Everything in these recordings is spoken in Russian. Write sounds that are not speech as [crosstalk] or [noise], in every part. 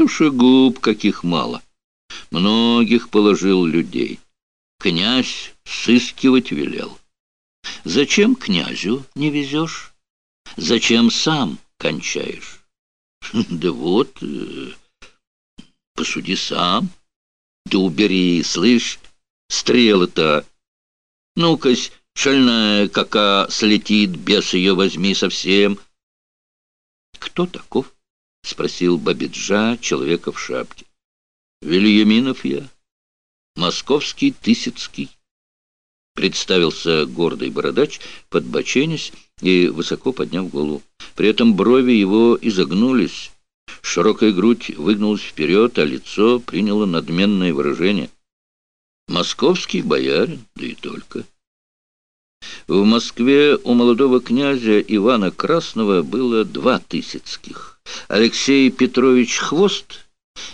Душегуб каких мало. Многих положил людей. Князь сыскивать велел. Зачем князю не везешь? Зачем сам кончаешь? [laughs] Да вот, э, посуди сам. Да убери, слышь, стрелы-то. Ну-кась, шальная кака слетит, бес ее возьми совсем. Кто таков? — спросил Бабиджа, человека в шапке. Вильяминов я, московский Тысяцкий. Представился гордый бородач, подбоченясь и высоко подняв голову. При этом брови его изогнулись, широкая грудь выгнулась вперед, а лицо приняло надменное выражение. Московский боярин, да и только. В Москве у молодого князя Ивана Красного было два Тысяцких. Алексей Петрович Хвост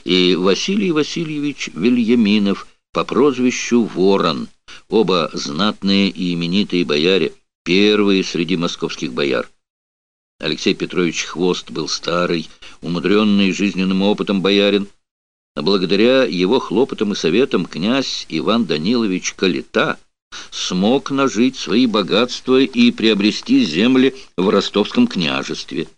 и Василий Васильевич Вильяминов по прозвищу Ворон, оба знатные и именитые бояре, первые среди московских бояр. Алексей Петрович Хвост был старый, умудренный жизненным опытом боярин, а благодаря его хлопотам и советам князь Иван Данилович Калита смог нажить свои богатства и приобрести земли в ростовском княжестве.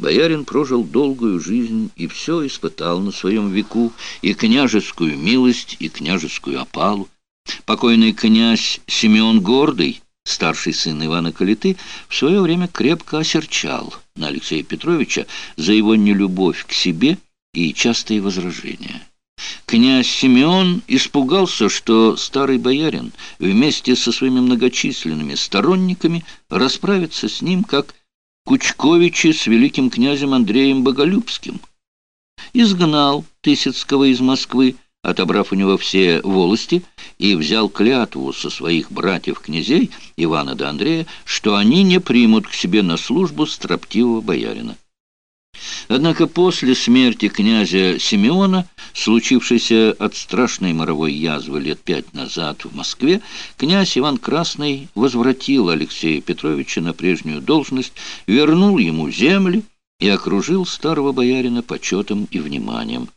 Боярин прожил долгую жизнь и все испытал на своем веку, и княжескую милость, и княжескую опалу. Покойный князь Симеон Гордый, старший сын Ивана Калиты, в свое время крепко осерчал на Алексея Петровича за его нелюбовь к себе и частые возражения. Князь Симеон испугался, что старый боярин вместе со своими многочисленными сторонниками расправится с ним, как Кучковичи с великим князем Андреем Боголюбским. Изгнал Тысяцкого из Москвы, отобрав у него все волости, и взял клятву со своих братьев-князей Ивана да Андрея, что они не примут к себе на службу строптивого боярина. Однако после смерти князя Симеона, случившейся от страшной моровой язвы лет пять назад в Москве, князь Иван Красный возвратил Алексея Петровича на прежнюю должность, вернул ему земли и окружил старого боярина почетом и вниманием.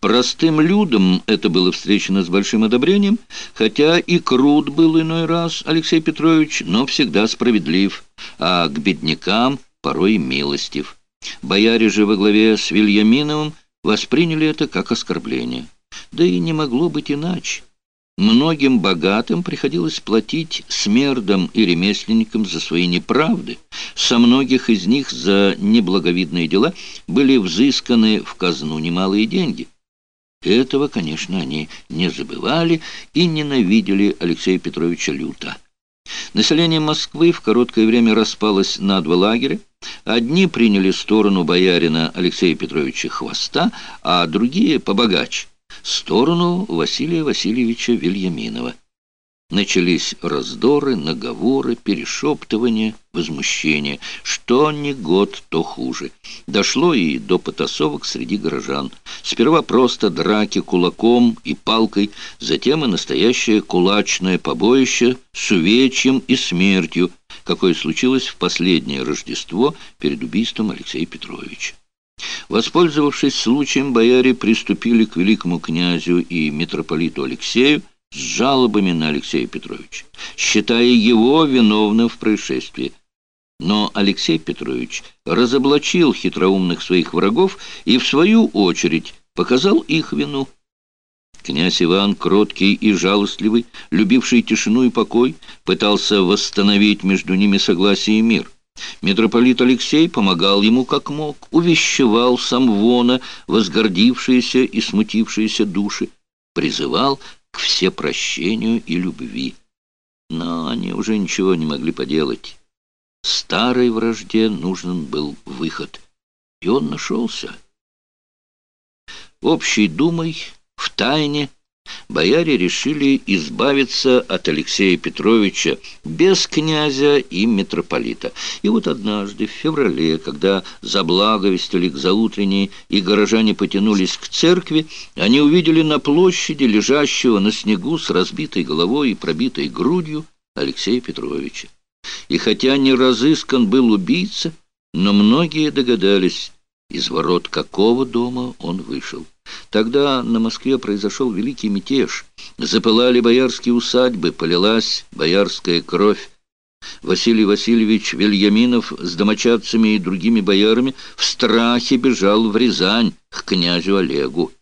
Простым людям это было встречено с большим одобрением, хотя и крут был иной раз Алексей Петрович, но всегда справедлив, а к беднякам порой милостив. Бояре же во главе с Вильяминовым восприняли это как оскорбление. Да и не могло быть иначе. Многим богатым приходилось платить смердам и ремесленникам за свои неправды. Со многих из них за неблаговидные дела были взысканы в казну немалые деньги. Этого, конечно, они не забывали и ненавидели Алексея Петровича люто. Население Москвы в короткое время распалось на два лагеря. Одни приняли сторону боярина Алексея Петровича Хвоста, а другие, побогаче, сторону Василия Васильевича Вильяминова. Начались раздоры, наговоры, перешептывания, возмущения. Что ни год, то хуже. Дошло и до потасовок среди горожан. Сперва просто драки кулаком и палкой, затем и настоящее кулачное побоище с увечьем и смертью, какое случилось в последнее Рождество перед убийством Алексея Петровича. Воспользовавшись случаем, бояре приступили к великому князю и митрополиту Алексею, с жалобами на Алексея Петровича, считая его виновным в происшествии. Но Алексей Петрович разоблачил хитроумных своих врагов и, в свою очередь, показал их вину. Князь Иван, кроткий и жалостливый, любивший тишину и покой, пытался восстановить между ними согласие и мир. Митрополит Алексей помогал ему как мог, увещевал Самвона, возгордившиеся и смутившиеся души, призывал к всепрощению и любви. Но они уже ничего не могли поделать. Старой вражде нужен был выход, и он нашелся. Общей думой, в тайне, бояре решили избавиться от Алексея Петровича без князя и митрополита. И вот однажды, в феврале, когда заблаговестили к заутренней и горожане потянулись к церкви, они увидели на площади, лежащего на снегу с разбитой головой и пробитой грудью, Алексея Петровича. И хотя не разыскан был убийца, но многие догадались, из ворот какого дома он вышел. Тогда на Москве произошел великий мятеж. Запылали боярские усадьбы, полилась боярская кровь. Василий Васильевич Вильяминов с домочадцами и другими боярами в страхе бежал в Рязань к князю Олегу.